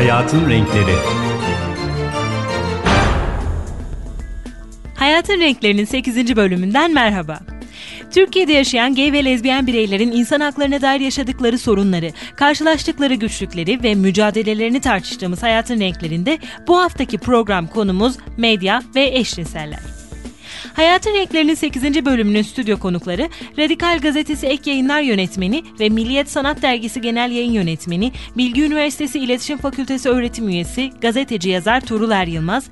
Hayatın Renkleri Hayatın Renklerinin 8. bölümünden merhaba. Türkiye'de yaşayan gay ve lezbiyen bireylerin insan haklarına dair yaşadıkları sorunları, karşılaştıkları güçlükleri ve mücadelelerini tartıştığımız Hayatın Renklerinde bu haftaki program konumuz medya ve eşcinseller. Hayatın Renklerinin 8. bölümünün stüdyo konukları Radikal Gazetesi Ek Yayınlar Yönetmeni ve Milliyet Sanat Dergisi Genel Yayın Yönetmeni, Bilgi Üniversitesi İletişim Fakültesi öğretim üyesi, gazeteci yazar Tuğrul Er Yılmaz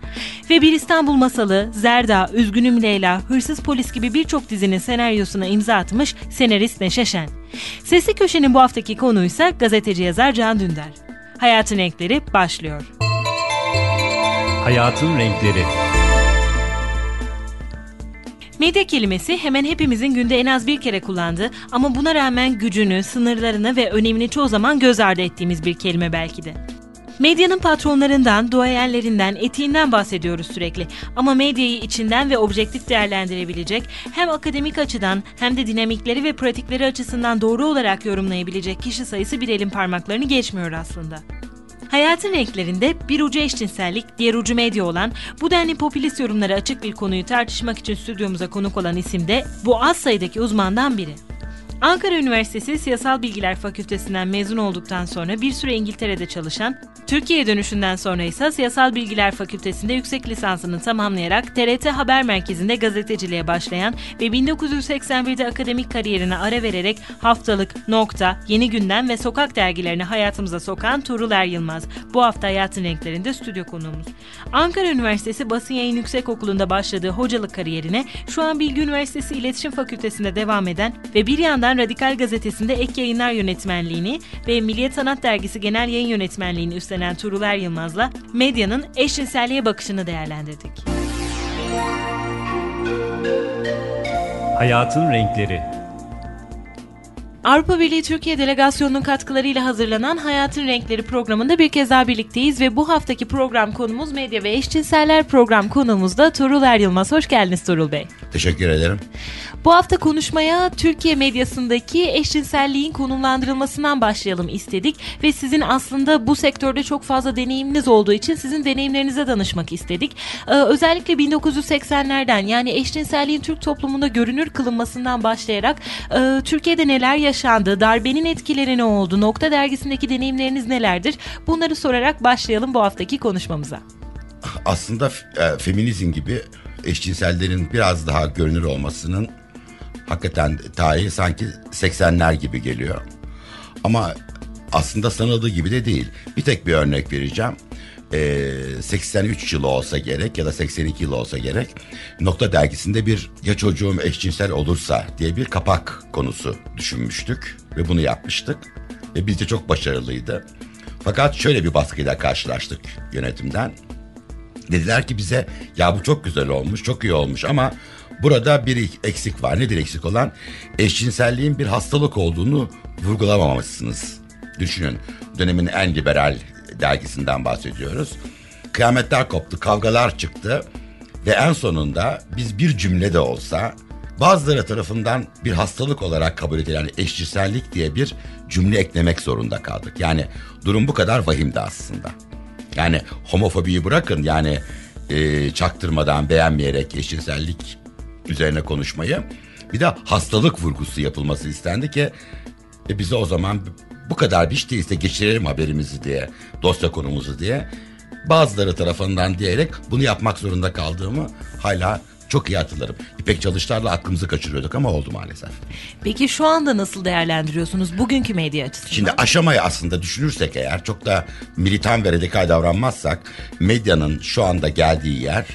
ve Bir İstanbul Masalı, Zerda, Üzgünüm Leyla, Hırsız Polis gibi birçok dizinin senaryosuna imza atmış senarist Neşe Şen. Sesli Köşe'nin bu haftaki konuysa gazeteci yazar Can Dündar. Hayatın Renkleri başlıyor. Hayatın Renkleri Medya kelimesi hemen hepimizin günde en az bir kere kullandığı ama buna rağmen gücünü, sınırlarını ve önemini çoğu zaman göz ardı ettiğimiz bir kelime belki de. Medyanın patronlarından, duayenlerinden, etiğinden bahsediyoruz sürekli. Ama medyayı içinden ve objektif değerlendirebilecek, hem akademik açıdan hem de dinamikleri ve pratikleri açısından doğru olarak yorumlayabilecek kişi sayısı bir elin parmaklarını geçmiyor aslında. Hayatın renklerinde bir ucu eşcinsellik, diğer ucu medya olan, bu denli popülist yorumlara açık bir konuyu tartışmak için stüdyomuza konuk olan isim de bu az sayıdaki uzmandan biri. Ankara Üniversitesi Siyasal Bilgiler Fakültesinden mezun olduktan sonra bir süre İngiltere'de çalışan, Türkiye'ye dönüşünden sonra ise Siyasal Bilgiler Fakültesi'nde yüksek lisansını tamamlayarak TRT Haber Merkezi'nde gazeteciliğe başlayan ve 1981'de akademik kariyerine ara vererek haftalık, nokta, yeni gündem ve sokak dergilerini hayatımıza sokan Tuğrul Er Yılmaz. Bu hafta Hayatın Renklerinde stüdyo konuğumuz. Ankara Üniversitesi Basın Yayın Yüksek Okulu'nda başladığı hocalık kariyerine şu an Bilgi Üniversitesi İletişim Fakültesi'nde devam eden ve bir yandan Radikal Gazetesi'nde ek yayınlar yönetmenliğini ve Milliyet Sanat Dergisi genel yayın yönetmenliğini üstlenen Tuğrul Yılmaz'la medyanın eşcinselliğe bakışını değerlendirdik. Hayatın Renkleri Avrupa Birliği Türkiye Delegasyonu'nun katkılarıyla hazırlanan Hayatın Renkleri programında bir kez daha birlikteyiz ve bu haftaki program konumuz medya ve eşcinseller program konuğumuz da Tuğrul Er Yılmaz. Hoş geldiniz Tuğrul Bey. Teşekkür ederim. Bu hafta konuşmaya Türkiye medyasındaki eşcinselliğin konumlandırılmasından başlayalım istedik ve sizin aslında bu sektörde çok fazla deneyiminiz olduğu için sizin deneyimlerinize danışmak istedik. Ee, özellikle 1980'lerden yani eşcinselliğin Türk toplumunda görünür kılınmasından başlayarak e, Türkiye'de neler yaşandı, darbenin etkileri ne oldu, Nokta dergisindeki deneyimleriniz nelerdir? Bunları sorarak başlayalım bu haftaki konuşmamıza. Aslında e, feminizm gibi eşcinsellerin biraz daha görünür olmasının hakikaten tarihi sanki 80'ler gibi geliyor. Ama aslında sanıldığı gibi de değil. Bir tek bir örnek vereceğim. Ee, 83 yılı olsa gerek ya da 82 yılı olsa gerek Nokta dergisinde bir ya çocuğum eşcinsel olursa diye bir kapak konusu düşünmüştük ve bunu yapmıştık ve bizce çok başarılıydı. Fakat şöyle bir baskıyla karşılaştık yönetimden. Dediler ki bize ya bu çok güzel olmuş, çok iyi olmuş ama burada bir eksik var. Nedir eksik olan? Eşcinselliğin bir hastalık olduğunu vurgulamamışsınız. Düşünün dönemin en liberal dergisinden bahsediyoruz. Kıyametler koptu, kavgalar çıktı ve en sonunda biz bir cümle de olsa bazıları tarafından bir hastalık olarak kabul edilen eşcinsellik diye bir cümle eklemek zorunda kaldık. Yani durum bu kadar vahimdi aslında. Yani homofobiyi bırakın yani e, çaktırmadan beğenmeyerek eşcinsellik üzerine konuşmayı bir de hastalık vurgusu yapılması istendi ki e, bize o zaman bu kadar bir değilse geçirelim haberimizi diye dosya konumuzu diye bazıları tarafından diyerek bunu yapmak zorunda kaldığımı hala çok iyi hatırlarım. İpek Çalışlar'la aklımızı kaçırıyorduk ama oldu maalesef. Peki şu anda nasıl değerlendiriyorsunuz bugünkü medya açısından? Şimdi aşamayı aslında düşünürsek eğer çok da militan ve radikal davranmazsak medyanın şu anda geldiği yer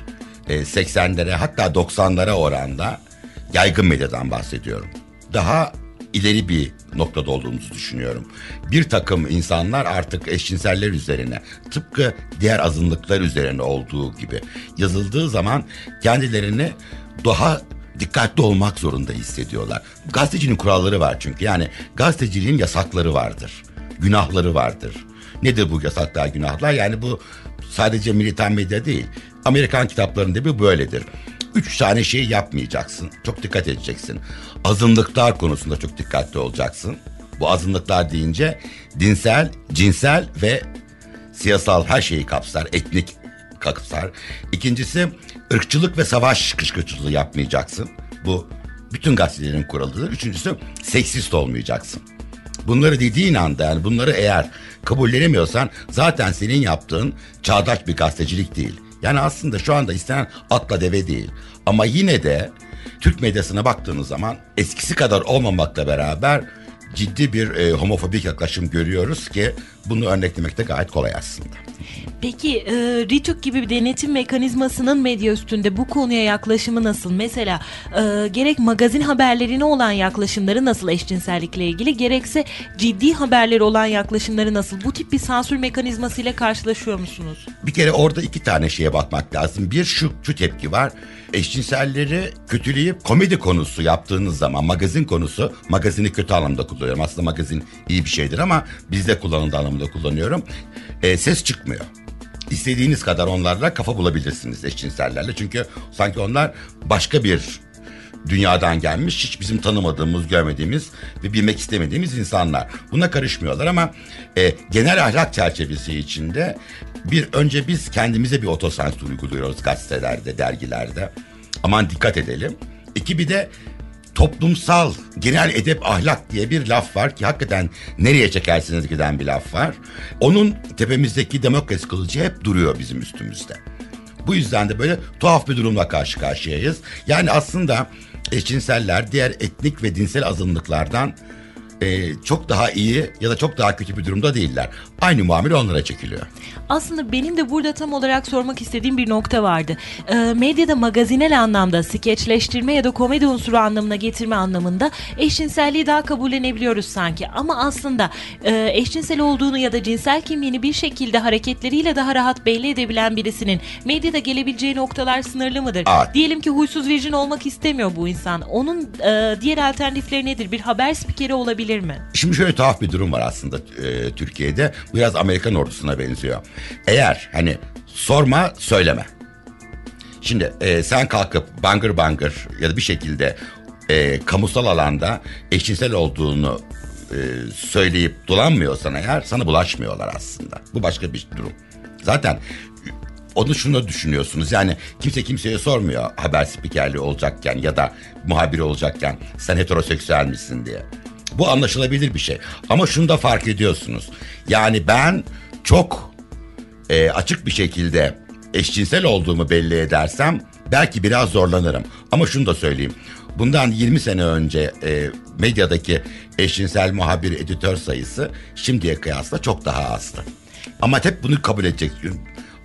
80'lere hatta 90'lara oranda yaygın medyadan bahsediyorum. Daha ileri bir noktada olduğumuzu düşünüyorum. Bir takım insanlar artık eşcinseller üzerine tıpkı diğer azınlıklar üzerine olduğu gibi yazıldığı zaman kendilerini daha dikkatli olmak zorunda hissediyorlar. Gazetecinin kuralları var çünkü yani gazeteciliğin yasakları vardır. Günahları vardır. Nedir bu yasaklar günahlar? Yani bu sadece militan medya değil. Amerikan kitaplarında bir böyledir. Üç tane şey yapmayacaksın. Çok dikkat edeceksin. Azınlıklar konusunda çok dikkatli olacaksın. Bu azınlıklar deyince dinsel, cinsel ve siyasal her şeyi kapsar, etnik kapsar. İkincisi ırkçılık ve savaş kışkırtçılığı yapmayacaksın. Bu bütün gazetelerin kuralıdır. Üçüncüsü seksist olmayacaksın. Bunları dediğin anda yani bunları eğer kabullenemiyorsan zaten senin yaptığın çağdaş bir gazetecilik değil. Yani aslında şu anda istenen atla deve değil. Ama yine de Türk medyasına baktığınız zaman eskisi kadar olmamakla beraber ciddi bir e, homofobik yaklaşım görüyoruz ki bunu örneklemekte gayet kolay aslında. Peki e, RİTÜK gibi bir denetim mekanizmasının medya üstünde bu konuya yaklaşımı nasıl? Mesela e, gerek magazin haberlerine olan yaklaşımları nasıl eşcinsellikle ilgili gerekse ciddi haberleri olan yaklaşımları nasıl? Bu tip bir sansür mekanizmasıyla karşılaşıyor musunuz? Bir kere orada iki tane şeye bakmak lazım. Bir şu, şu tepki var. Eşcinselleri kötüleyip komedi konusu yaptığınız zaman magazin konusu magazini kötü anlamda kullanıyorum. Aslında magazin iyi bir şeydir ama bizde kullanıldığı anlamda kullanıyorum. E, ses çıkmıyor. İstediğiniz kadar onlarla kafa bulabilirsiniz eşcinsellerle. Çünkü sanki onlar başka bir dünyadan gelmiş hiç bizim tanımadığımız, görmediğimiz ve bilmek istemediğimiz insanlar. Buna karışmıyorlar ama e, genel ahlak çerçevesi içinde bir önce biz kendimize bir otosansür uyguluyoruz gazetelerde, dergilerde. Aman dikkat edelim. İki bir de toplumsal genel edep ahlak diye bir laf var ki hakikaten nereye çekersiniz giden bir laf var. Onun tepemizdeki demokrasi kılıcı hep duruyor bizim üstümüzde. Bu yüzden de böyle tuhaf bir durumla karşı karşıyayız. Yani aslında eşcinseller diğer etnik ve dinsel azınlıklardan e, çok daha iyi ya da çok daha kötü bir durumda değiller. Aynı muamele onlara çekiliyor. Aslında benim de burada tam olarak sormak istediğim bir nokta vardı. E, medyada magazinel anlamda skeçleştirme ya da komedi unsuru anlamına getirme anlamında eşcinselliği daha kabullenebiliyoruz sanki. Ama aslında e, eşcinsel olduğunu ya da cinsel kimliğini bir şekilde hareketleriyle daha rahat belli edebilen birisinin medyada gelebileceği noktalar sınırlı mıdır? Evet. Diyelim ki huysuz virjin olmak istemiyor bu insan. Onun e, diğer alternatifleri nedir? Bir haber spikeri olabilir mi? Şimdi şöyle tuhaf bir durum var aslında e, Türkiye'de. Biraz Amerikan ordusuna benziyor. Eğer hani sorma söyleme. Şimdi e, sen kalkıp bangır bangır ya da bir şekilde e, kamusal alanda eşcinsel olduğunu e, söyleyip dolanmıyorsan eğer sana bulaşmıyorlar aslında. Bu başka bir durum. Zaten onu şunu düşünüyorsunuz yani kimse kimseye sormuyor haber spikerliği olacakken ya da muhabiri olacakken sen heteroseksüel misin diye. Bu anlaşılabilir bir şey. Ama şunu da fark ediyorsunuz. Yani ben çok e, açık bir şekilde eşcinsel olduğumu belli edersem belki biraz zorlanırım. Ama şunu da söyleyeyim. Bundan 20 sene önce e, medyadaki eşcinsel muhabir editör sayısı şimdiye kıyasla çok daha azdı. Ama hep bunu kabul edecek.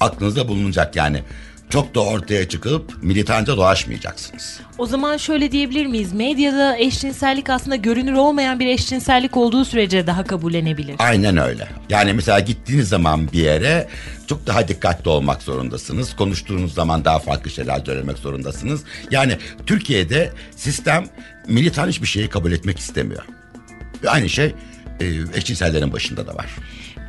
Aklınızda bulunacak yani. Çok da ortaya çıkıp militanca dolaşmayacaksınız. O zaman şöyle diyebilir miyiz? Medyada eşcinsellik aslında görünür olmayan bir eşcinsellik olduğu sürece daha kabullenebilir. Aynen öyle. Yani mesela gittiğiniz zaman bir yere çok daha dikkatli olmak zorundasınız. Konuştuğunuz zaman daha farklı şeyler söylemek zorundasınız. Yani Türkiye'de sistem militan hiçbir şeyi kabul etmek istemiyor. Aynı şey e, eşcinsellerin başında da var.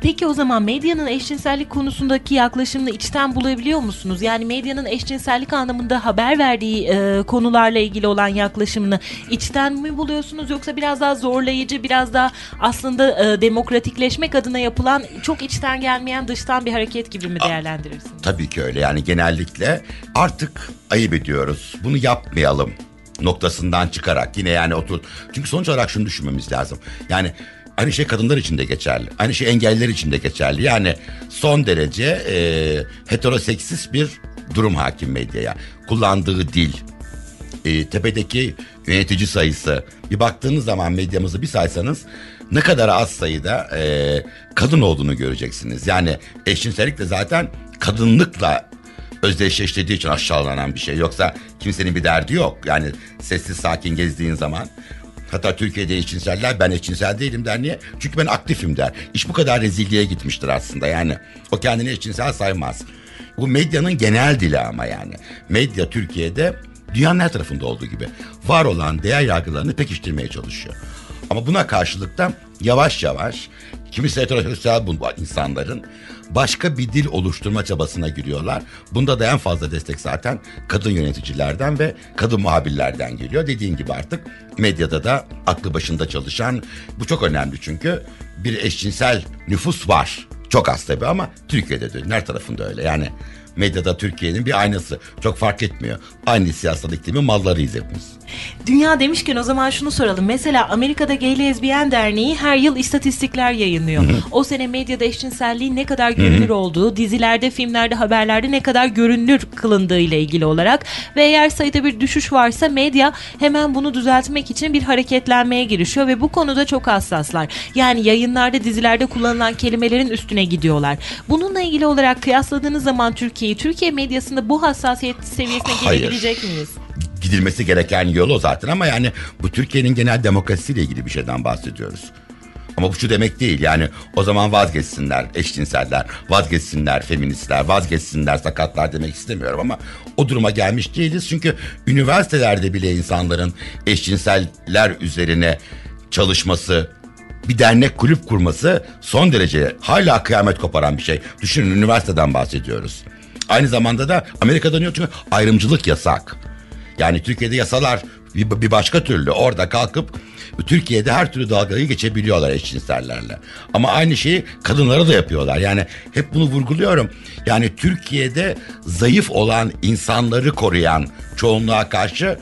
Peki o zaman medyanın eşcinsellik konusundaki yaklaşımını içten bulabiliyor musunuz? Yani medyanın eşcinsellik anlamında haber verdiği e, konularla ilgili olan yaklaşımını içten mi buluyorsunuz yoksa biraz daha zorlayıcı, biraz daha aslında e, demokratikleşmek adına yapılan çok içten gelmeyen dıştan bir hareket gibi mi değerlendirirsiniz? Tabii ki öyle yani genellikle artık ayıp ediyoruz. Bunu yapmayalım noktasından çıkarak yine yani otur. Çünkü sonuç olarak şunu düşünmemiz lazım. Yani Aynı şey kadınlar için de geçerli. Aynı şey engelliler için de geçerli. Yani son derece e, heteroseksist bir durum hakim medyaya. Kullandığı dil, e, tepedeki yönetici sayısı. Bir baktığınız zaman medyamızı bir saysanız ne kadar az sayıda e, kadın olduğunu göreceksiniz. Yani eşcinsellik de zaten kadınlıkla özdeşleştirdiği için aşağılanan bir şey. Yoksa kimsenin bir derdi yok. Yani sessiz sakin gezdiğin zaman Hatta Türkiye'de eşcinseller ben eşcinsel değilim der niye? Çünkü ben aktifim der. İş bu kadar rezilliğe gitmiştir aslında yani. O kendini eşcinsel saymaz. Bu medyanın genel dili ama yani. Medya Türkiye'de dünyanın her tarafında olduğu gibi var olan değer yargılarını pekiştirmeye çalışıyor. Ama buna karşılık da yavaş yavaş kimisi heteroseksüel bu insanların başka bir dil oluşturma çabasına giriyorlar. Bunda da en fazla destek zaten kadın yöneticilerden ve kadın muhabirlerden geliyor. Dediğin gibi artık medyada da aklı başında çalışan bu çok önemli çünkü bir eşcinsel nüfus var Çok az tabii ama Türkiye'de de. Her tarafında öyle. Yani medyada Türkiye'nin bir aynası. Çok fark etmiyor. Aynı siyasal iklimin mallarıyız hepimiz. Dünya demişken o zaman şunu soralım. Mesela Amerika'da Gay Lezbiyen Derneği her yıl istatistikler yayınlıyor. o sene medyada eşcinselliğin ne kadar görünür olduğu, dizilerde, filmlerde, haberlerde ne kadar görünür kılındığı ile ilgili olarak ve eğer sayıda bir düşüş varsa medya hemen bunu düzeltmek için bir hareketlenmeye girişiyor ve bu konuda çok hassaslar. Yani yayınlarda, dizilerde kullanılan kelimelerin üstüne gidiyorlar. Bununla ilgili olarak kıyasladığınız zaman Türkiye'yi, Türkiye medyasında bu hassasiyet seviyesine Hayır. gelebilecek miyiz? Gidilmesi gereken yol o zaten ama yani bu Türkiye'nin genel demokrasiyle ilgili bir şeyden bahsediyoruz. Ama bu şu demek değil yani o zaman vazgeçsinler eşcinseller, vazgeçsinler feministler, vazgeçsinler sakatlar demek istemiyorum ama o duruma gelmiş değiliz. Çünkü üniversitelerde bile insanların eşcinseller üzerine çalışması, bir dernek kulüp kurması son derece hala kıyamet koparan bir şey. Düşünün üniversiteden bahsediyoruz. Aynı zamanda da Amerika'da ne çünkü ayrımcılık yasak. Yani Türkiye'de yasalar bir, bir başka türlü orada kalkıp Türkiye'de her türlü dalgayı geçebiliyorlar eşcinsellerle. Ama aynı şeyi kadınlara da yapıyorlar. Yani hep bunu vurguluyorum. Yani Türkiye'de zayıf olan insanları koruyan çoğunluğa karşı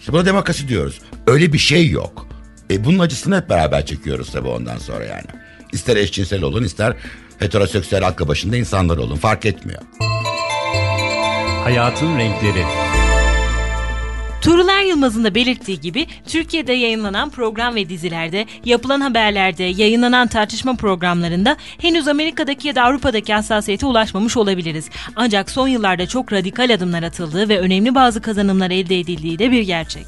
işte buna demokrasi diyoruz. Öyle bir şey yok. E bunun acısını hep beraber çekiyoruz tabii ondan sonra yani. İster eşcinsel olun ister heteroseksüel aklı başında insanlar olun fark etmiyor. Hayatın renkleri. Tuğrul Er Yılmaz'ın da belirttiği gibi Türkiye'de yayınlanan program ve dizilerde, yapılan haberlerde, yayınlanan tartışma programlarında henüz Amerika'daki ya da Avrupa'daki hassasiyete ulaşmamış olabiliriz. Ancak son yıllarda çok radikal adımlar atıldığı ve önemli bazı kazanımlar elde edildiği de bir gerçek.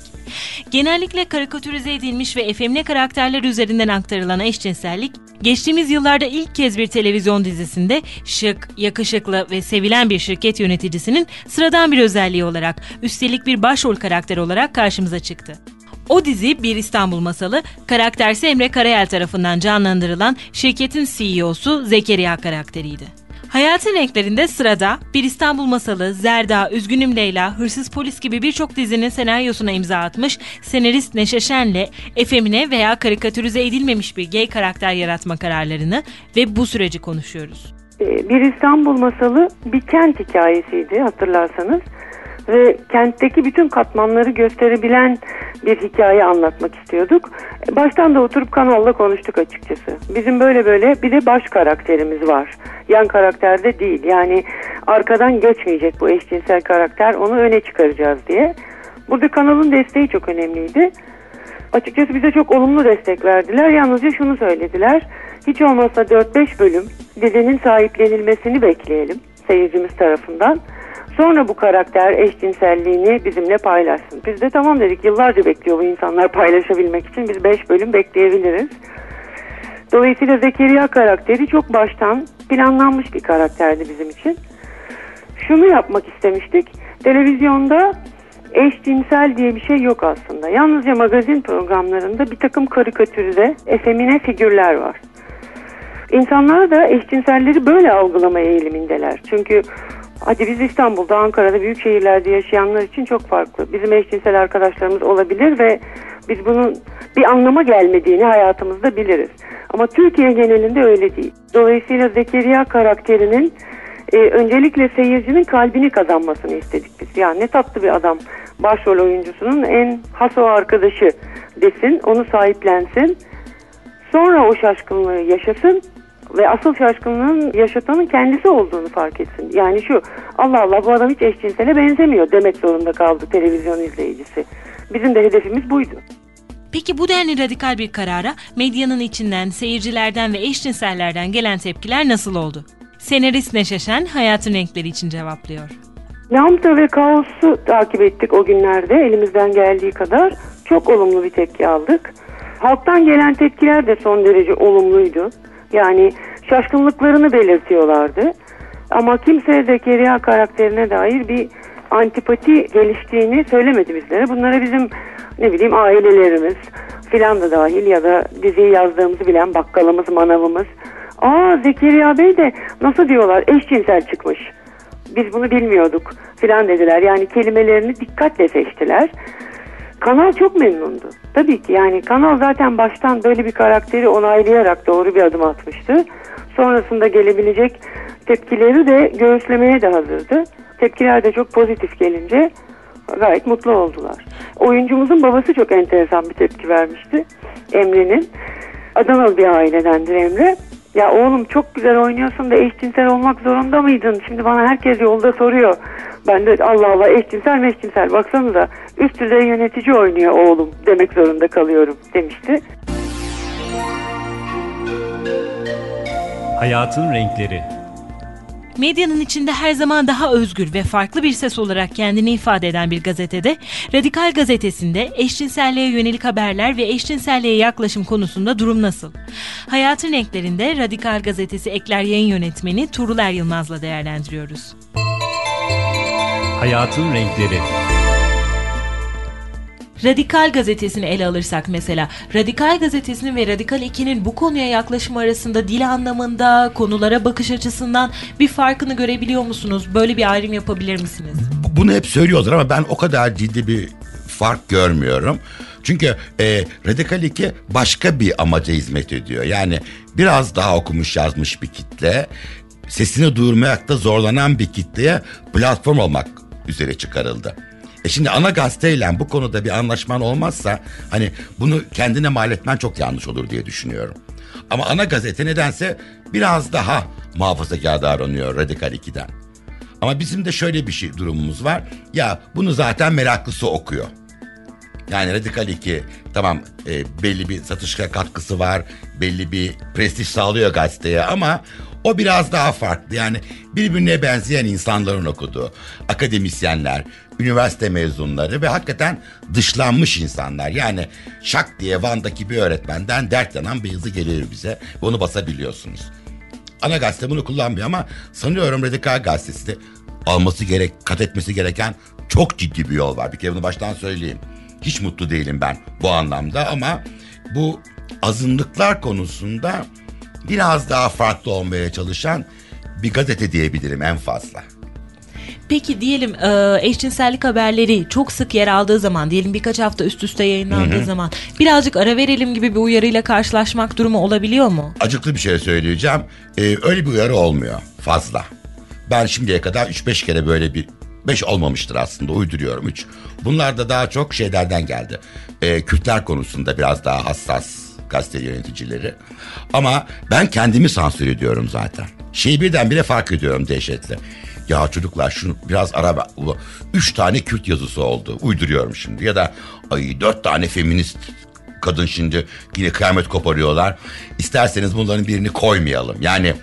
Genellikle karikatürize edilmiş ve efemine karakterler üzerinden aktarılan eşcinsellik, geçtiğimiz yıllarda ilk kez bir televizyon dizisinde şık, yakışıklı ve sevilen bir şirket yöneticisinin sıradan bir özelliği olarak, üstelik bir başrol karakter olarak karşımıza çıktı. O dizi Bir İstanbul Masalı, karaktersi Emre Karayel tarafından canlandırılan şirketin CEO'su Zekeriya karakteriydi. Hayatın renklerinde sırada Bir İstanbul Masalı, Zerda, Üzgünüm Leyla, Hırsız Polis gibi birçok dizinin senaryosuna imza atmış senarist Neşe Şen'le efemine veya karikatürize edilmemiş bir gay karakter yaratma kararlarını ve bu süreci konuşuyoruz. Ee, Bir İstanbul Masalı bir kent hikayesiydi hatırlarsanız ve kentteki bütün katmanları gösterebilen bir hikaye anlatmak istiyorduk. Baştan da oturup kanalla konuştuk açıkçası. Bizim böyle böyle bir de baş karakterimiz var. Yan karakterde değil. Yani arkadan geçmeyecek bu eşcinsel karakter. Onu öne çıkaracağız diye. Burada kanalın desteği çok önemliydi. Açıkçası bize çok olumlu destek verdiler. Yalnızca şunu söylediler. Hiç olmazsa 4-5 bölüm dizinin sahiplenilmesini bekleyelim seyircimiz tarafından. Sonra bu karakter eşcinselliğini bizimle paylaşsın. Biz de tamam dedik yıllarca bekliyor bu insanlar paylaşabilmek için. Biz 5 bölüm bekleyebiliriz. Dolayısıyla Zekeriya karakteri çok baştan planlanmış bir karakterdi bizim için. Şunu yapmak istemiştik. Televizyonda eşcinsel diye bir şey yok aslında. Yalnızca magazin programlarında bir takım karikatürize, efemine figürler var. İnsanlar da eşcinselleri böyle algılama eğilimindeler. Çünkü hadi biz İstanbul'da, Ankara'da, büyük şehirlerde yaşayanlar için çok farklı. Bizim eşcinsel arkadaşlarımız olabilir ve biz bunun bir anlama gelmediğini hayatımızda biliriz. Ama Türkiye genelinde öyle değil. Dolayısıyla Zekeriya karakterinin e, öncelikle seyircinin kalbini kazanmasını istedik biz. Yani ne tatlı bir adam. Başrol oyuncusunun en has o arkadaşı desin, onu sahiplensin. Sonra o şaşkınlığı yaşasın ve asıl şaşkınlığın yaşatanın kendisi olduğunu fark etsin. Yani şu Allah Allah bu adam hiç eşcinsele benzemiyor demek zorunda kaldı televizyon izleyicisi. Bizim de hedefimiz buydu. Peki bu denli radikal bir karara medyanın içinden, seyircilerden ve eşcinsellerden gelen tepkiler nasıl oldu? Senarist Neşe Şen hayatın renkleri için cevaplıyor. Lambda ve Kaos'u takip ettik o günlerde elimizden geldiği kadar. Çok olumlu bir tepki aldık. Halktan gelen tepkiler de son derece olumluydu. Yani şaşkınlıklarını belirtiyorlardı. Ama kimse Zekeriya karakterine dair bir antipati geliştiğini söylemedi bizlere. Bunlara bizim ne bileyim ailelerimiz filan da dahil ya da diziyi yazdığımızı bilen bakkalımız, manavımız. Aa Zekeriya Bey de nasıl diyorlar eşcinsel çıkmış. Biz bunu bilmiyorduk filan dediler. Yani kelimelerini dikkatle seçtiler. Kanal çok memnundu. Tabii ki yani kanal zaten baştan böyle bir karakteri onaylayarak doğru bir adım atmıştı. sonrasında gelebilecek tepkileri de göğüslemeye de hazırdı. Tepkiler de çok pozitif gelince gayet mutlu oldular. Oyuncumuzun babası çok enteresan bir tepki vermişti. Emre'nin. Adanalı bir ailedendir Emre. Ya oğlum çok güzel oynuyorsun da eşcinsel olmak zorunda mıydın? Şimdi bana herkes yolda soruyor. Ben de Allah Allah eşcinsel meşcinsel baksanıza üst düzey yönetici oynuyor oğlum demek zorunda kalıyorum demişti. Hayatın renkleri. Medyanın içinde her zaman daha özgür ve farklı bir ses olarak kendini ifade eden bir gazetede, Radikal Gazetesi'nde eşcinselliğe yönelik haberler ve eşcinselliğe yaklaşım konusunda durum nasıl? Hayatın renklerinde Radikal Gazetesi Ekler Yayın Yönetmeni Tuğrul Er Yılmaz'la değerlendiriyoruz. Hayatın renkleri. Radikal gazetesini ele alırsak mesela, Radikal gazetesinin ve Radikal 2'nin bu konuya yaklaşım arasında dil anlamında, konulara bakış açısından bir farkını görebiliyor musunuz? Böyle bir ayrım yapabilir misiniz? Bu- Bunu hep söylüyorlar ama ben o kadar ciddi bir fark görmüyorum. Çünkü e, Radikal 2 başka bir amaca hizmet ediyor. Yani biraz daha okumuş yazmış bir kitle, sesini duyurmakta zorlanan bir kitleye platform olmak üzere çıkarıldı. E şimdi ana gazeteyle bu konuda bir anlaşman olmazsa hani bunu kendine mal etmen çok yanlış olur diye düşünüyorum. Ama ana gazete nedense biraz daha muhafazakar davranıyor Radikal 2'den. Ama bizim de şöyle bir şey durumumuz var. Ya bunu zaten meraklısı okuyor. Yani Radikal 2 tamam e, belli bir satışa katkısı var. Belli bir prestij sağlıyor gazeteye ama o biraz daha farklı. Yani birbirine benzeyen insanların okuduğu. Akademisyenler, üniversite mezunları ve hakikaten dışlanmış insanlar. Yani şak diye Van'daki bir öğretmenden dert yanan bir yazı gelir bize. Onu basabiliyorsunuz. Ana gazete bunu kullanmıyor ama sanıyorum Radikal Gazetesi de alması gerek, kat etmesi gereken çok ciddi bir yol var. Bir kere bunu baştan söyleyeyim. Hiç mutlu değilim ben bu anlamda ama bu azınlıklar konusunda biraz daha farklı olmaya çalışan bir gazete diyebilirim en fazla. Peki diyelim e, eşcinsellik haberleri çok sık yer aldığı zaman, diyelim birkaç hafta üst üste yayınlandığı zaman birazcık ara verelim gibi bir uyarıyla karşılaşmak durumu olabiliyor mu? Acıklı bir şey söyleyeceğim. Ee, öyle bir uyarı olmuyor fazla. Ben şimdiye kadar 3-5 kere böyle bir 5 olmamıştır aslında uyduruyorum 3. Bunlar da daha çok şeylerden geldi. Ee, Kürtler konusunda biraz daha hassas gazete yöneticileri. Ama ben kendimi sansür ediyorum zaten. Şeyi birdenbire fark ediyorum dehşetle. Ya çocuklar şunu biraz ara Üç tane Kürt yazısı oldu. Uyduruyorum şimdi. Ya da ay dört tane feminist kadın şimdi yine kıyamet koparıyorlar. İsterseniz bunların birini koymayalım. Yani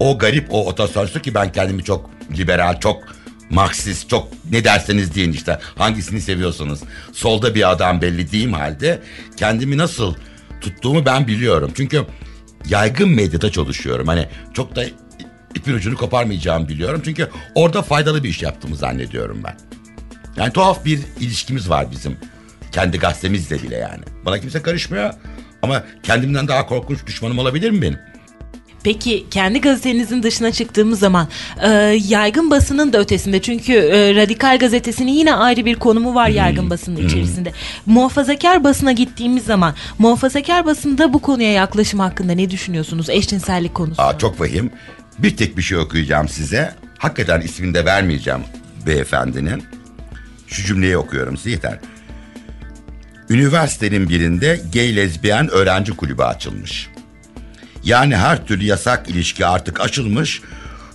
o garip o otosansür ki ben kendimi çok liberal, çok Marksist, çok ne derseniz deyin işte hangisini seviyorsanız. Solda bir adam belli diyeyim halde kendimi nasıl tuttuğumu ben biliyorum. Çünkü yaygın medyada çalışıyorum. Hani çok da ipin ucunu koparmayacağımı biliyorum. Çünkü orada faydalı bir iş yaptığımı zannediyorum ben. Yani tuhaf bir ilişkimiz var bizim. Kendi gazetemizle bile yani. Bana kimse karışmıyor. Ama kendimden daha korkunç düşmanım olabilir mi benim? Peki kendi gazetenizin dışına çıktığımız zaman e, yaygın basının da ötesinde çünkü e, Radikal Gazetesi'nin yine ayrı bir konumu var yaygın basının içerisinde. Muhafazakar basına gittiğimiz zaman muhafazakar basında bu konuya yaklaşım hakkında ne düşünüyorsunuz eşcinsellik konusunda? Aa, çok vahim. Bir tek bir şey okuyacağım size. Hakikaten ismini de vermeyeceğim beyefendinin. Şu cümleyi okuyorum size yeter. Üniversitenin birinde gay lezbiyen öğrenci kulübü açılmış. Yani her türlü yasak ilişki artık açılmış.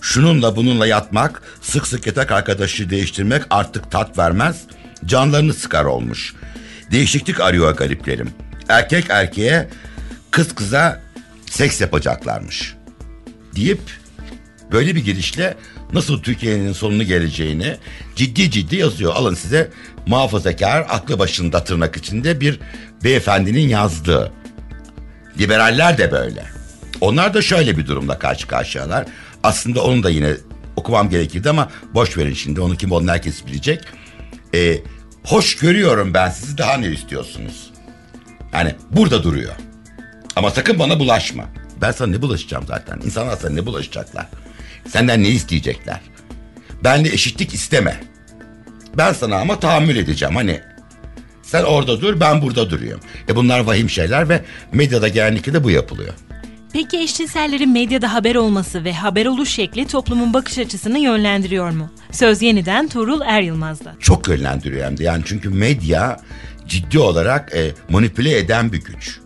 Şununla bununla yatmak, sık sık yatak arkadaşı değiştirmek artık tat vermez. Canlarını sıkar olmuş. Değişiklik arıyor gariplerim. Erkek erkeğe, kız kıza seks yapacaklarmış. Deyip böyle bir girişle nasıl Türkiye'nin sonunu geleceğini ciddi ciddi yazıyor. Alın size muhafazakar, aklı başında tırnak içinde bir beyefendinin yazdığı. Liberaller de böyle. Onlar da şöyle bir durumla karşı karşıyalar. Aslında onu da yine okumam gerekirdi ama boş verin şimdi. Onu kim olduğunu herkes bilecek. Ee, hoş görüyorum ben sizi daha ne istiyorsunuz? Yani burada duruyor. Ama sakın bana bulaşma. Ben sana ne bulaşacağım zaten? İnsanlar sana ne bulaşacaklar? Senden ne isteyecekler? Benle eşitlik isteme. Ben sana ama tahammül edeceğim hani. Sen orada dur ben burada duruyorum. E bunlar vahim şeyler ve medyada genellikle de bu yapılıyor. Peki eşcinsellerin medyada haber olması ve haber oluş şekli toplumun bakış açısını yönlendiriyor mu? Söz yeniden Tuğrul Er Yılmaz'da. Çok yönlendiriyor hem de. Yani çünkü medya ciddi olarak e, manipüle eden bir güç.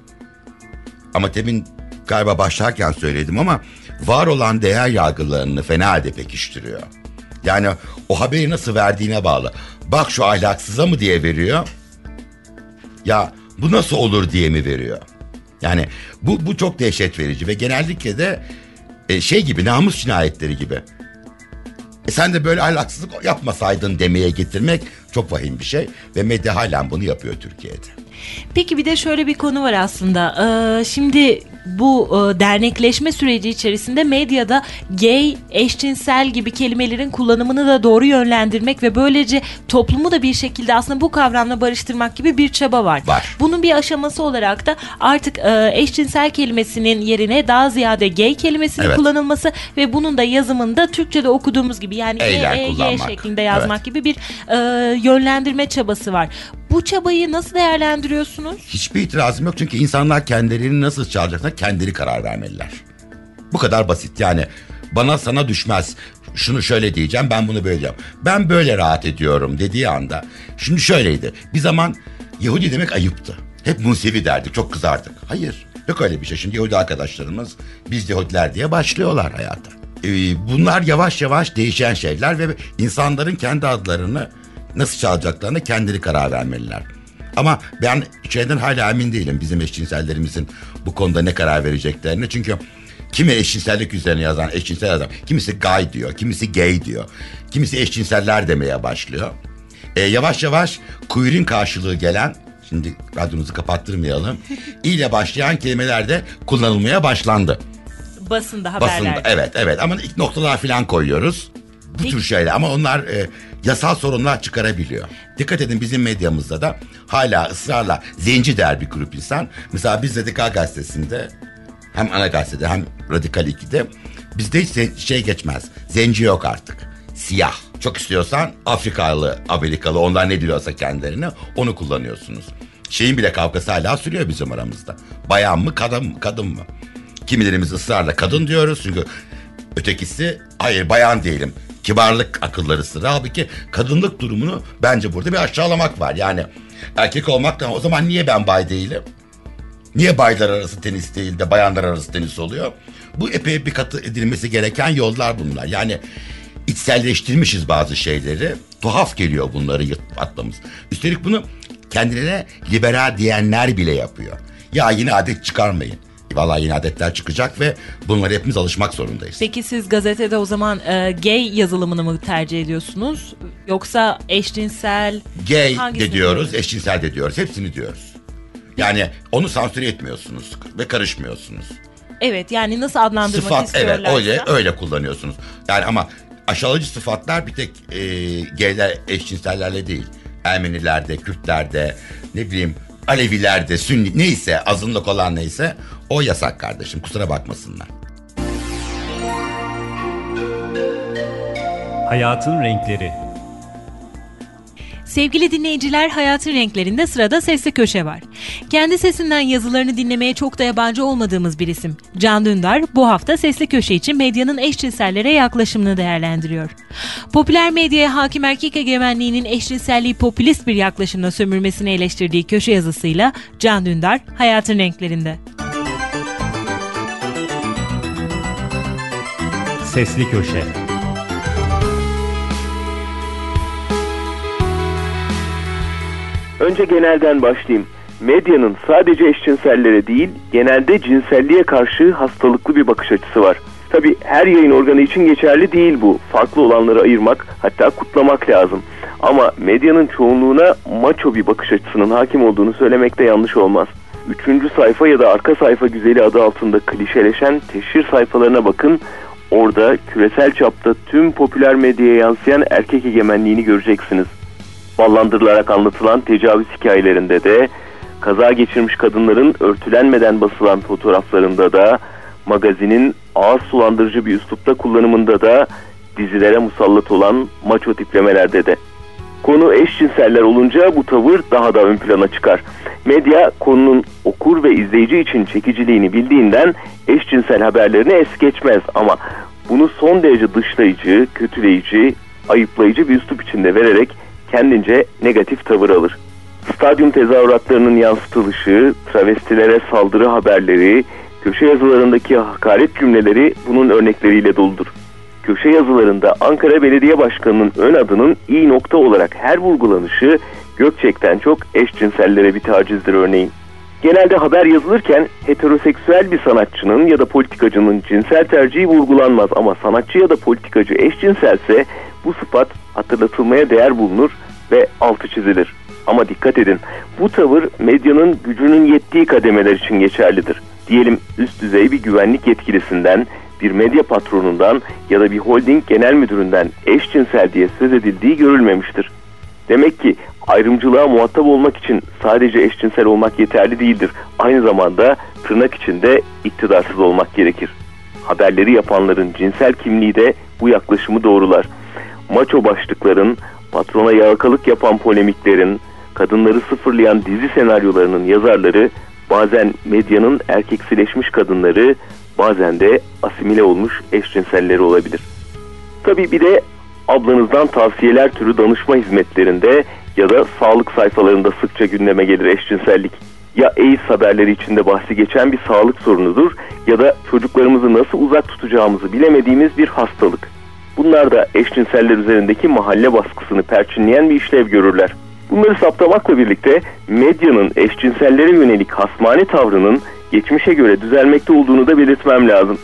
Ama temin galiba başlarken söyledim ama var olan değer yargılarını fena halde pekiştiriyor. Yani o haberi nasıl verdiğine bağlı. Bak şu ahlaksıza mı diye veriyor. Ya bu nasıl olur diye mi veriyor? Yani bu, bu çok dehşet verici ve genellikle de e, şey gibi namus cinayetleri gibi. E sen de böyle ahlaksızlık yapmasaydın demeye getirmek çok vahim bir şey. Ve medya halen bunu yapıyor Türkiye'de. Peki bir de şöyle bir konu var aslında. Ee, şimdi bu e, dernekleşme süreci içerisinde medyada gay, eşcinsel gibi kelimelerin kullanımını da doğru yönlendirmek ve böylece toplumu da bir şekilde aslında bu kavramla barıştırmak gibi bir çaba var. Var. Bunun bir aşaması olarak da artık e, eşcinsel kelimesinin yerine daha ziyade gay kelimesinin Evet. kullanılması ve bunun da yazımında Türkçe'de okuduğumuz gibi yani Eylem E, E, şeklinde yazmak Evet. gibi bir e, yönlendirme çabası var. Bu çabayı nasıl değerlendiriyorsunuz? Hiçbir itirazım yok çünkü insanlar kendilerini nasıl çağıracaklarına kendileri karar vermeliler. Bu kadar basit yani bana sana düşmez şunu şöyle diyeceğim ben bunu böyle diyeceğim. Ben böyle rahat ediyorum dediği anda şimdi şöyleydi bir zaman Yahudi demek ayıptı. Hep Musevi derdik çok kızardık. Hayır yok öyle bir şey şimdi Yahudi arkadaşlarımız biz Yahudiler diye başlıyorlar hayata. Ee, bunlar yavaş yavaş değişen şeyler ve insanların kendi adlarını nasıl çalacaklarına kendileri karar vermeliler. Ama ben şeyden hala emin değilim bizim eşcinsellerimizin bu konuda ne karar vereceklerini. Çünkü kimi eşcinsellik üzerine yazan eşcinsel yazan, kimisi gay diyor, kimisi gay diyor, kimisi eşcinseller demeye başlıyor. E, yavaş yavaş queer'in karşılığı gelen, şimdi radyonuzu kapattırmayalım, ile başlayan kelimeler de kullanılmaya başlandı. Basında, haberlerde. Basında evet evet ama ilk noktalar falan koyuyoruz. Bu tür şeyler ama onlar e, yasal sorunlar çıkarabiliyor. Dikkat edin bizim medyamızda da hala ısrarla zenci der bir grup insan. Mesela biz Radikal Gazetesi'nde hem ana gazetede hem Radikal 2'de bizde hiç şey geçmez. Zenci yok artık. Siyah. Çok istiyorsan Afrikalı, Amerikalı onlar ne diyorsa kendilerine onu kullanıyorsunuz. Şeyin bile kavgası hala sürüyor bizim aramızda. Bayan mı kadın mı kadın mı? Kimilerimiz ısrarla kadın diyoruz çünkü ötekisi hayır bayan diyelim. Kibarlık akılları sıra. Halbuki kadınlık durumunu bence burada bir aşağılamak var. Yani erkek olmaktan o zaman niye ben bay değilim? Niye baylar arası tenis değil de bayanlar arası tenis oluyor? Bu epey bir katı edilmesi gereken yollar bunlar. Yani içselleştirmişiz bazı şeyleri. Tuhaf geliyor bunları yırt- atmamız. Üstelik bunu kendilerine liberal diyenler bile yapıyor. Ya yine adet çıkarmayın. Vallahi yine adetler çıkacak ve bunlara hepimiz alışmak zorundayız. Peki siz gazetede o zaman e, gay yazılımını mı tercih ediyorsunuz? Yoksa eşcinsel? Gay de diyoruz, diyoruz? eşcinsel de diyoruz. Hepsini diyoruz. Yani onu sansür etmiyorsunuz ve karışmıyorsunuz. Evet yani nasıl adlandırmak Sıfat evet istiyorlarsa. öyle öyle kullanıyorsunuz. Yani ama aşağılayıcı sıfatlar bir tek e, gayler eşcinsellerle değil. Ermenilerde, Kürtlerde, ne bileyim Alevilerde, Sünni neyse azınlık olan neyse o yasak kardeşim kusura bakmasınlar. Hayatın renkleri. Sevgili dinleyiciler Hayatın Renklerinde sırada Sesli Köşe var. Kendi sesinden yazılarını dinlemeye çok da yabancı olmadığımız bir isim. Can Dündar bu hafta Sesli Köşe için medyanın eşcinsellere yaklaşımını değerlendiriyor. Popüler medyaya hakim erkek egemenliğinin eşcinselliği popülist bir yaklaşımla sömürmesini eleştirdiği köşe yazısıyla Can Dündar Hayatın Renklerinde. Sesli Köşe. Önce genelden başlayayım. Medyanın sadece eşcinsellere değil, genelde cinselliğe karşı hastalıklı bir bakış açısı var. Tabi her yayın organı için geçerli değil bu. Farklı olanları ayırmak, hatta kutlamak lazım. Ama medyanın çoğunluğuna maço bir bakış açısının hakim olduğunu söylemek de yanlış olmaz. Üçüncü sayfa ya da arka sayfa güzeli adı altında klişeleşen teşhir sayfalarına bakın. Orada küresel çapta tüm popüler medyaya yansıyan erkek egemenliğini göreceksiniz ballandırılarak anlatılan tecavüz hikayelerinde de, kaza geçirmiş kadınların örtülenmeden basılan fotoğraflarında da, magazinin ağız sulandırıcı bir üslupta kullanımında da, dizilere musallat olan maço tiplemelerde de. Konu eşcinseller olunca bu tavır daha da ön plana çıkar. Medya konunun okur ve izleyici için çekiciliğini bildiğinden eşcinsel haberlerini es geçmez ama bunu son derece dışlayıcı, kötüleyici, ayıplayıcı bir üslup içinde vererek kendince negatif tavır alır. Stadyum tezahüratlarının yansıtılışı, travestilere saldırı haberleri, köşe yazılarındaki hakaret cümleleri bunun örnekleriyle doludur. Köşe yazılarında Ankara Belediye Başkanı'nın ön adının iyi nokta olarak her vurgulanışı Gökçek'ten çok eşcinsellere bir tacizdir örneğin. Genelde haber yazılırken heteroseksüel bir sanatçının ya da politikacının cinsel tercihi vurgulanmaz ama sanatçı ya da politikacı eşcinselse bu sıfat hatırlatılmaya değer bulunur ve altı çizilir. Ama dikkat edin bu tavır medyanın gücünün yettiği kademeler için geçerlidir. Diyelim üst düzey bir güvenlik yetkilisinden, bir medya patronundan ya da bir holding genel müdüründen eşcinsel diye söz edildiği görülmemiştir. Demek ki ayrımcılığa muhatap olmak için sadece eşcinsel olmak yeterli değildir. Aynı zamanda tırnak içinde iktidarsız olmak gerekir. Haberleri yapanların cinsel kimliği de bu yaklaşımı doğrular. Maço başlıkların, patrona yalakalık yapan polemiklerin, kadınları sıfırlayan dizi senaryolarının yazarları bazen medyanın erkeksileşmiş kadınları, bazen de asimile olmuş eşcinselleri olabilir. Tabii bir de ablanızdan tavsiyeler türü danışma hizmetlerinde ya da sağlık sayfalarında sıkça gündeme gelir eşcinsellik. Ya AIDS haberleri içinde bahsi geçen bir sağlık sorunudur ya da çocuklarımızı nasıl uzak tutacağımızı bilemediğimiz bir hastalık. Bunlar da eşcinseller üzerindeki mahalle baskısını perçinleyen bir işlev görürler. Bunları saptamakla birlikte medyanın eşcinsellere yönelik hasmane tavrının geçmişe göre düzelmekte olduğunu da belirtmem lazım.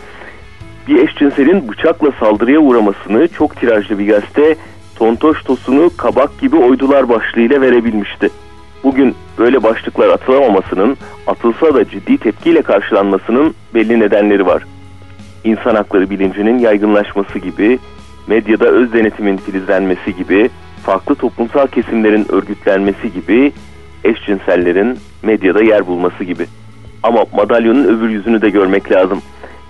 Bir eşcinselin bıçakla saldırıya uğramasını çok tirajlı bir gazete tontoş tosunu kabak gibi oydular başlığıyla verebilmişti. Bugün böyle başlıklar atılamamasının, atılsa da ciddi tepkiyle karşılanmasının belli nedenleri var. İnsan hakları bilincinin yaygınlaşması gibi, medyada öz denetimin filizlenmesi gibi, farklı toplumsal kesimlerin örgütlenmesi gibi, eşcinsellerin medyada yer bulması gibi. Ama madalyonun öbür yüzünü de görmek lazım.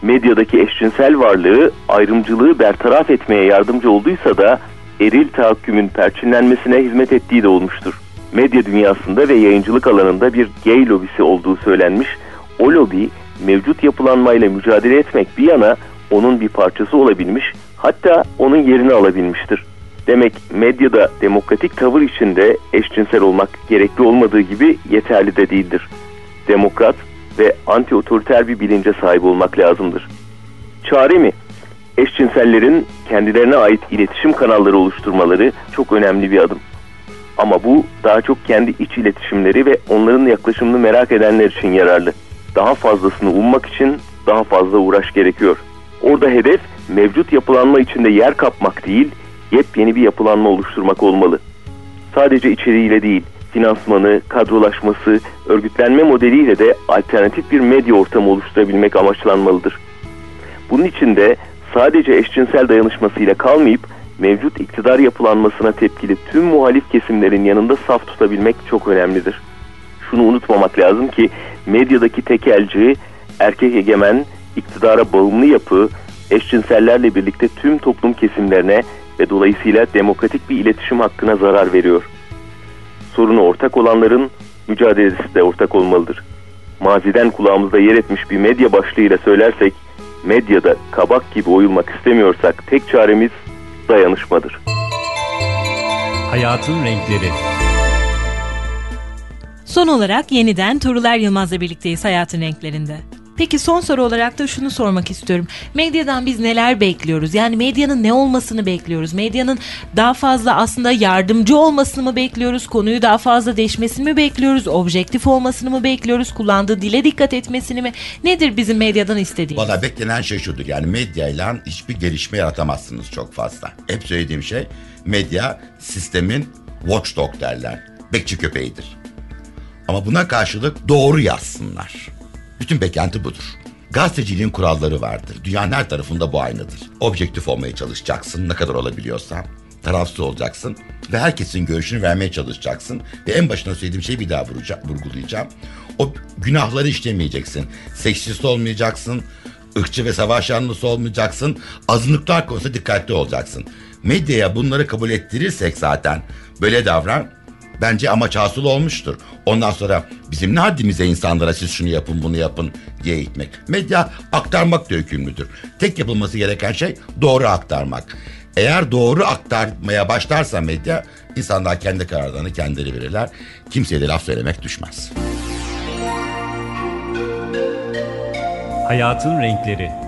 Medyadaki eşcinsel varlığı ayrımcılığı bertaraf etmeye yardımcı olduysa da eril tahakkümün perçinlenmesine hizmet ettiği de olmuştur. Medya dünyasında ve yayıncılık alanında bir gay lobisi olduğu söylenmiş. O lobi mevcut yapılanmayla mücadele etmek bir yana onun bir parçası olabilmiş, hatta onun yerini alabilmiştir. Demek medyada demokratik tavır içinde eşcinsel olmak gerekli olmadığı gibi yeterli de değildir. Demokrat ve anti otoriter bir bilince sahip olmak lazımdır. Çare mi? Eşcinsellerin kendilerine ait iletişim kanalları oluşturmaları çok önemli bir adım. Ama bu daha çok kendi iç iletişimleri ve onların yaklaşımını merak edenler için yararlı. Daha fazlasını ummak için daha fazla uğraş gerekiyor. Orada hedef mevcut yapılanma içinde yer kapmak değil, yepyeni bir yapılanma oluşturmak olmalı. Sadece içeriğiyle değil, finansmanı, kadrolaşması, örgütlenme modeliyle de alternatif bir medya ortamı oluşturabilmek amaçlanmalıdır. Bunun için de sadece eşcinsel dayanışmasıyla kalmayıp mevcut iktidar yapılanmasına tepkili tüm muhalif kesimlerin yanında saf tutabilmek çok önemlidir. Şunu unutmamak lazım ki medyadaki tekelci, erkek egemen, iktidara bağımlı yapı, eşcinsellerle birlikte tüm toplum kesimlerine ve dolayısıyla demokratik bir iletişim hakkına zarar veriyor. Sorunu ortak olanların mücadelesi de ortak olmalıdır. Maziden kulağımızda yer etmiş bir medya başlığıyla söylersek, medyada kabak gibi oyulmak istemiyorsak tek çaremiz dayanışmadır. Hayatın renkleri. Son olarak yeniden Turuler Yılmaz'la birlikteyiz hayatın renklerinde. Peki son soru olarak da şunu sormak istiyorum. Medyadan biz neler bekliyoruz? Yani medyanın ne olmasını bekliyoruz? Medyanın daha fazla aslında yardımcı olmasını mı bekliyoruz? Konuyu daha fazla deşmesini mi bekliyoruz? Objektif olmasını mı bekliyoruz? Kullandığı dile dikkat etmesini mi? Nedir bizim medyadan istediğimiz? Valla beklenen şey şudur. Yani medyayla hiçbir gelişme yaratamazsınız çok fazla. Hep söylediğim şey medya sistemin watchdog derler. Bekçi köpeğidir. Ama buna karşılık doğru yazsınlar. Bütün beklenti budur. Gazeteciliğin kuralları vardır. Dünyanın her tarafında bu aynıdır. Objektif olmaya çalışacaksın ne kadar olabiliyorsan. Tarafsız olacaksın ve herkesin görüşünü vermeye çalışacaksın. Ve en başına söylediğim şeyi bir daha vuracağım, vurgulayacağım. O günahları işlemeyeceksin. Seksist olmayacaksın. ırkçı ve savaş yanlısı olmayacaksın. Azınlıklar konusunda dikkatli olacaksın. Medyaya bunları kabul ettirirsek zaten böyle davran. Bence amaç hasıl olmuştur. Ondan sonra bizim ne haddimize insanlara siz şunu yapın bunu yapın diye itmek. Medya aktarmak da hükümlüdür. Tek yapılması gereken şey doğru aktarmak. Eğer doğru aktarmaya başlarsa medya insanlar kendi kararlarını kendileri verirler. Kimseye de laf söylemek düşmez. Hayatın renkleri.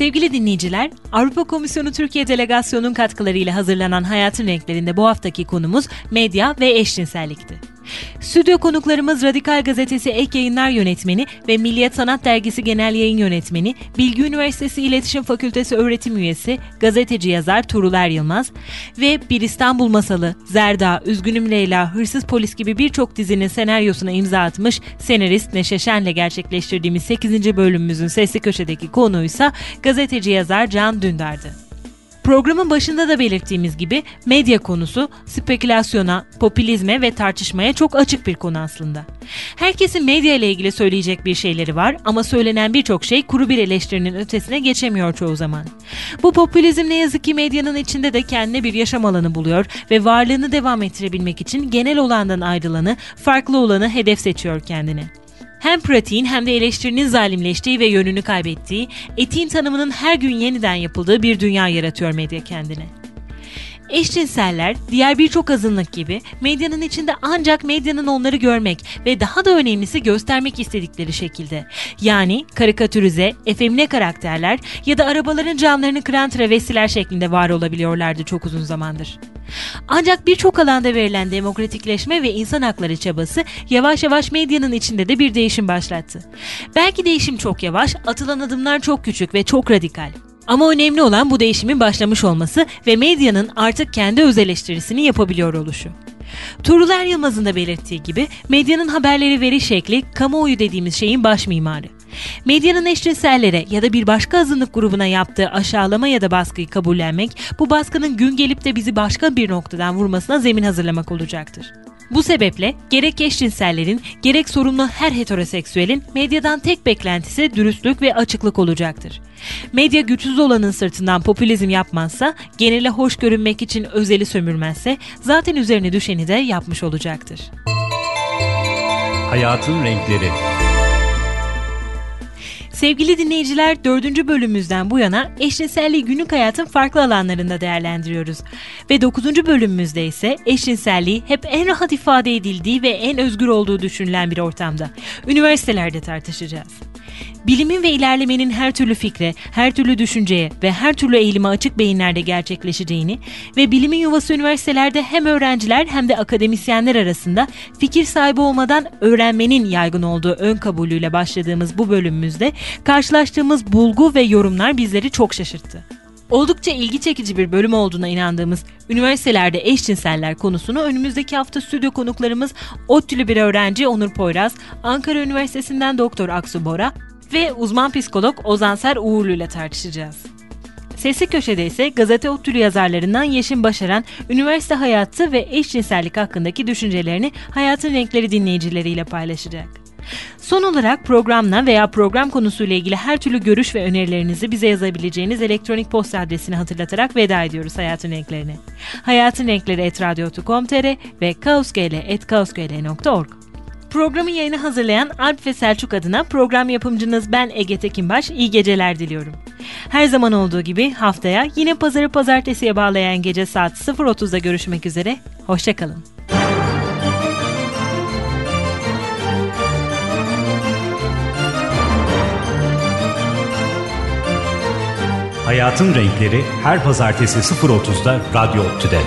Sevgili dinleyiciler, Avrupa Komisyonu Türkiye Delegasyonu'nun katkılarıyla hazırlanan Hayatın Renklerinde bu haftaki konumuz medya ve eşcinsellikti. Stüdyo konuklarımız Radikal Gazetesi Ek Yayınlar Yönetmeni ve Milliyet Sanat Dergisi Genel Yayın Yönetmeni, Bilgi Üniversitesi İletişim Fakültesi öğretim üyesi, gazeteci yazar Tuğrul Yılmaz ve Bir İstanbul Masalı, Zerda, Üzgünüm Leyla, Hırsız Polis gibi birçok dizinin senaryosuna imza atmış senarist Neşe Şen'le gerçekleştirdiğimiz 8. bölümümüzün sesli köşedeki konuysa gazeteci yazar Can Dündar'dı. Programın başında da belirttiğimiz gibi medya konusu spekülasyona, popülizme ve tartışmaya çok açık bir konu aslında. Herkesin medya ile ilgili söyleyecek bir şeyleri var ama söylenen birçok şey kuru bir eleştirinin ötesine geçemiyor çoğu zaman. Bu popülizm ne yazık ki medyanın içinde de kendine bir yaşam alanı buluyor ve varlığını devam ettirebilmek için genel olandan ayrılanı, farklı olanı hedef seçiyor kendine hem pratiğin hem de eleştirinin zalimleştiği ve yönünü kaybettiği, etiğin tanımının her gün yeniden yapıldığı bir dünya yaratıyor medya kendine. Eşcinseller diğer birçok azınlık gibi medyanın içinde ancak medyanın onları görmek ve daha da önemlisi göstermek istedikleri şekilde. Yani karikatürize, efemine karakterler ya da arabaların camlarını kıran travestiler şeklinde var olabiliyorlardı çok uzun zamandır. Ancak birçok alanda verilen demokratikleşme ve insan hakları çabası yavaş yavaş medyanın içinde de bir değişim başlattı. Belki değişim çok yavaş, atılan adımlar çok küçük ve çok radikal. Ama önemli olan bu değişimin başlamış olması ve medyanın artık kendi öz eleştirisini yapabiliyor oluşu. Tuğrul Er Yılmaz'ın da belirttiği gibi medyanın haberleri veri şekli kamuoyu dediğimiz şeyin baş mimarı. Medyanın eşcinsellere ya da bir başka azınlık grubuna yaptığı aşağılama ya da baskıyı kabullenmek bu baskının gün gelip de bizi başka bir noktadan vurmasına zemin hazırlamak olacaktır. Bu sebeple gerek eşcinsellerin gerek sorumlu her heteroseksüelin medyadan tek beklentisi dürüstlük ve açıklık olacaktır. Medya güçsüz olanın sırtından popülizm yapmazsa, genele hoş görünmek için özeli sömürmezse zaten üzerine düşeni de yapmış olacaktır. Hayatın renkleri. Sevgili dinleyiciler dördüncü bölümümüzden bu yana eşcinselliği günlük hayatın farklı alanlarında değerlendiriyoruz. Ve dokuzuncu bölümümüzde ise eşcinselliği hep en rahat ifade edildiği ve en özgür olduğu düşünülen bir ortamda. Üniversitelerde tartışacağız. Bilimin ve ilerlemenin her türlü fikre, her türlü düşünceye ve her türlü eğilime açık beyinlerde gerçekleşeceğini ve bilimin yuvası üniversitelerde hem öğrenciler hem de akademisyenler arasında fikir sahibi olmadan öğrenmenin yaygın olduğu ön kabulüyle başladığımız bu bölümümüzde karşılaştığımız bulgu ve yorumlar bizleri çok şaşırttı. Oldukça ilgi çekici bir bölüm olduğuna inandığımız üniversitelerde eşcinseller konusunu önümüzdeki hafta stüdyo konuklarımız ODTÜ'lü bir öğrenci Onur Poyraz, Ankara Üniversitesi'nden Doktor Aksu Bora ve uzman psikolog Ozanser Uğurlu ile tartışacağız. Sesli Köşe'de ise gazete ODTÜ'lü yazarlarından Yeşim Başaran, üniversite hayatı ve eşcinsellik hakkındaki düşüncelerini hayatın renkleri dinleyicileriyle paylaşacak. Son olarak programla veya program konusuyla ilgili her türlü görüş ve önerilerinizi bize yazabileceğiniz elektronik posta adresini hatırlatarak veda ediyoruz Hayatın Renklerine. Hayatın Renkleri etradyo.com.tr ve kaosgl.org. Programı yayını hazırlayan Alp ve Selçuk adına program yapımcınız ben Ege Tekinbaş iyi geceler diliyorum. Her zaman olduğu gibi haftaya yine pazarı pazartesiye bağlayan gece saat 0.30'da görüşmek üzere. Hoşçakalın. Hayatın Renkleri her pazartesi 0.30'da Radyo Otü'de.